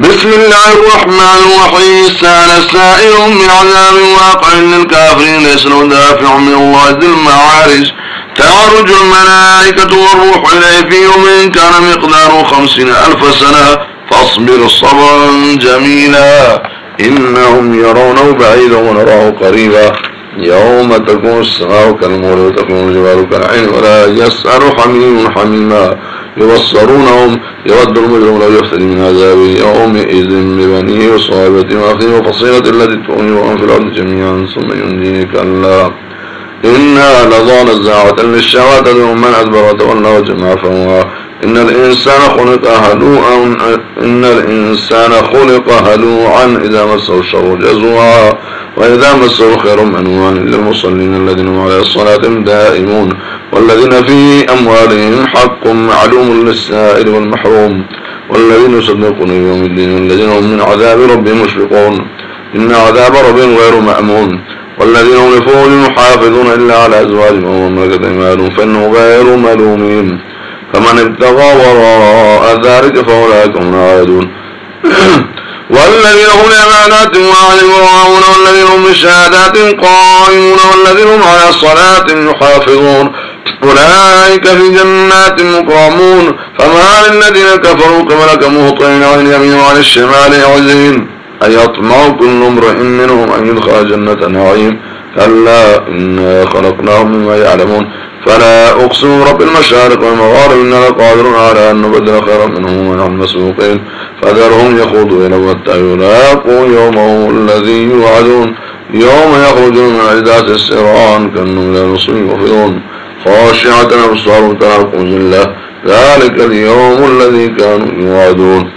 بسم الله الرحمن الرحيم. سأل سائل بعذاب واقع للكافرين ليس له دافع من الله ذي المعارج. تعرج الملائكة والروح إليه في يوم كان مقداره خمسين ألف سنة. فاصبر صبرا جميلا. إنهم يرونه بعيدا ونراه قريبا. يوم تكون السماء كالمول وتكون الجبال كالعين ولا يسأل حميم حميما. يبصرونهم يود المجرم لو يفتدي من عذابه يومئذ ببنيه وصاحبته وأخيه وفصيلة التي تؤمن في الأرض جميعا ثم ينجيه كلا إنا لظى نزاعة للشهوات من أدبر وتولى وجمع فهو إن الإنسان خلق هلوعا إن الإنسان خلق هلوعا إذا مسه الشر جزوعا وإذا مسه الخير منوعا إلا المصلين الذين هم على الصلاة دائمون والذين في أموالهم حق معلوم للسائل والمحروم والذين يصدقون يوم الدين والذين هم من عذاب ربهم مشفقون. إن عذاب ربهم غير مأمون والذين هم لفوجهم محافظون إلا على أزواجهم وهم ملكت أيمانهم فإنه غير ملومين. فمن ابتغى وراء ذلك فأولئك هم العادون. والذين هم لأمانات وعلمون والذين هم بشهادات قائمون والذين هم على صلاة يحافظون. أولئك في جنات مكرمون. فما للذين كفروا قبلك مهطعين عن اليمين وعن الشمال عزين. أيطمع كل امرئ منهم أن يدخل جنة نعيم. كلا إنا خلقناهم مما يعلمون. فلا أقسم رب المشارق والمغارب إننا قادرون على أن نبدل خيرا منهم ونحن مسبوقين فذرهم يخوضوا إلى حتى يلاقوا يومهم الذي يوعدون. يوم يخرجون من أجداث السرعان كأنهم لا نصر يوفضون. خاشعة أبصارهم ترهقهم ذلة ذلك اليوم الذي كانوا يوعدون.